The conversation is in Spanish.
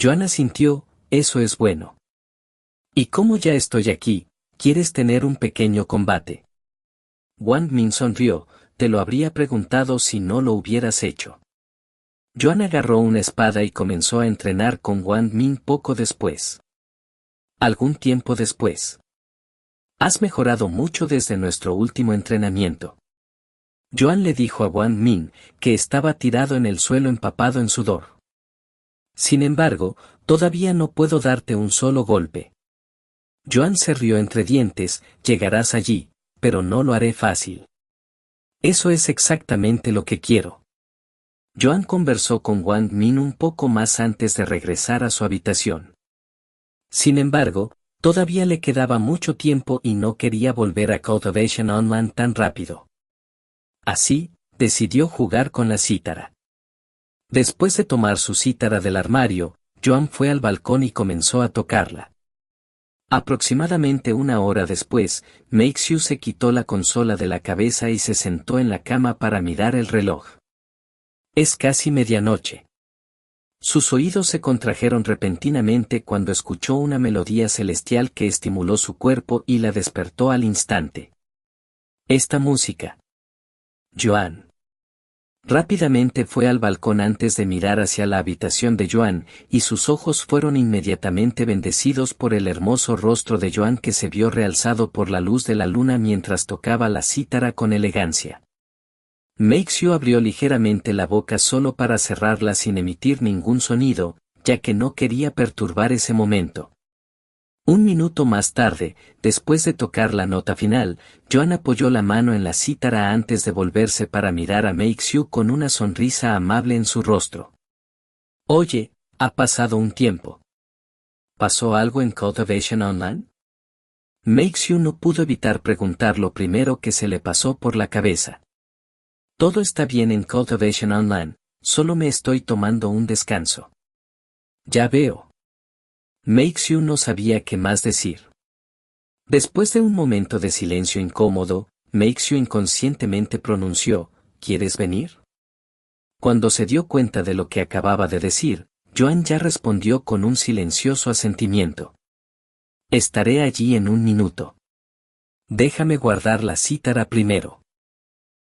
Joana sintió, eso es bueno. Y como ya estoy aquí, ¿quieres tener un pequeño combate? Wang Min sonrió, te lo habría preguntado si no lo hubieras hecho. Joan agarró una espada y comenzó a entrenar con Wang Min poco después. Algún tiempo después. Has mejorado mucho desde nuestro último entrenamiento. Joan le dijo a Wang Min que estaba tirado en el suelo empapado en sudor. Sin embargo, todavía no puedo darte un solo golpe. Joan se rió entre dientes, llegarás allí, pero no lo haré fácil. Eso es exactamente lo que quiero. Joan conversó con Wang Min un poco más antes de regresar a su habitación. Sin embargo, todavía le quedaba mucho tiempo y no quería volver a Cultivation Online tan rápido. Así, decidió jugar con la cítara. Después de tomar su cítara del armario, Joan fue al balcón y comenzó a tocarla. Aproximadamente una hora después, Meixiu se quitó la consola de la cabeza y se sentó en la cama para mirar el reloj. Es casi medianoche. Sus oídos se contrajeron repentinamente cuando escuchó una melodía celestial que estimuló su cuerpo y la despertó al instante. Esta música. Joan. Rápidamente fue al balcón antes de mirar hacia la habitación de Joan, y sus ojos fueron inmediatamente bendecidos por el hermoso rostro de Joan que se vio realzado por la luz de la luna mientras tocaba la cítara con elegancia. Meixio abrió ligeramente la boca solo para cerrarla sin emitir ningún sonido, ya que no quería perturbar ese momento. Un minuto más tarde, después de tocar la nota final, Joan apoyó la mano en la cítara antes de volverse para mirar a Meixiu con una sonrisa amable en su rostro. Oye, ha pasado un tiempo. ¿Pasó algo en Cultivation Online? Meixiu no pudo evitar preguntar lo primero que se le pasó por la cabeza. Todo está bien en Cultivation Online, solo me estoy tomando un descanso. Ya veo. Meixiu no sabía qué más decir. Después de un momento de silencio incómodo, Meixiu inconscientemente pronunció, ¿Quieres venir? Cuando se dio cuenta de lo que acababa de decir, Joan ya respondió con un silencioso asentimiento. Estaré allí en un minuto. Déjame guardar la cítara primero.